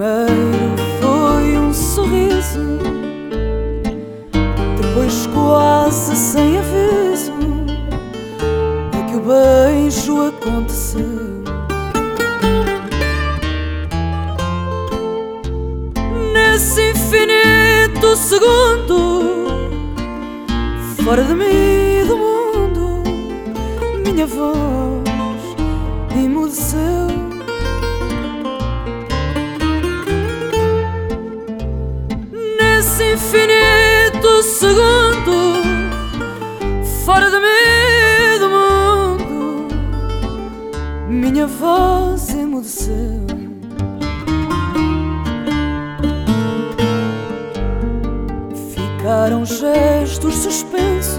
Primeiro foi um sorriso, depois quase sem aviso é que o beijo aconteceu. Nesse infinito segundo, fora de mim do mundo, minha voz emudeceu. Minha voz emudeceu. Ficaram gestos suspensos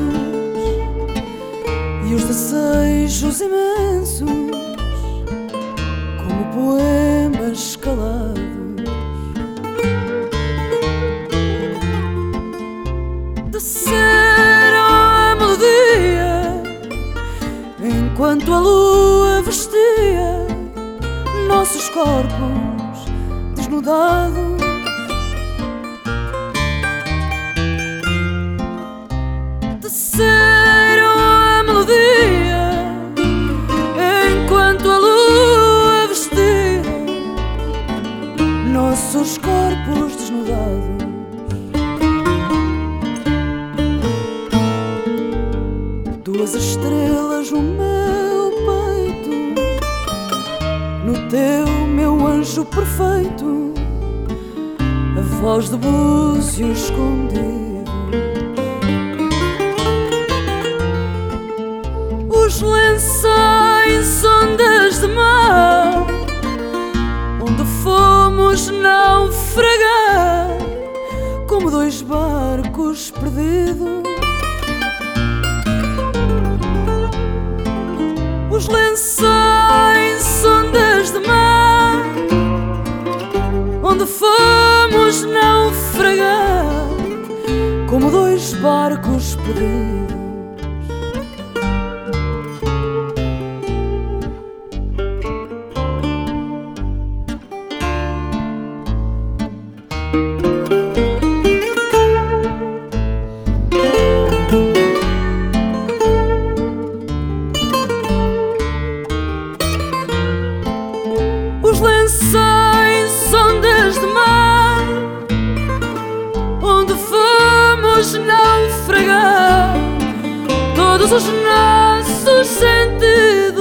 e os desejos imensos, como poemas calados. Desceram a melodia enquanto a vestia nossos corpos desnudados. Desceram a melodia enquanto a lua vestia nossos corpos desnudados. Duas estrelas no meu teu, meu anjo perfeito, a voz de búzio escondido. Os lençóis ondas de mar Onde fomos naufragar Como dois barcos perdidos Os lençóis os lençóis ondas de mar onde fomos todos os nossos sentidos.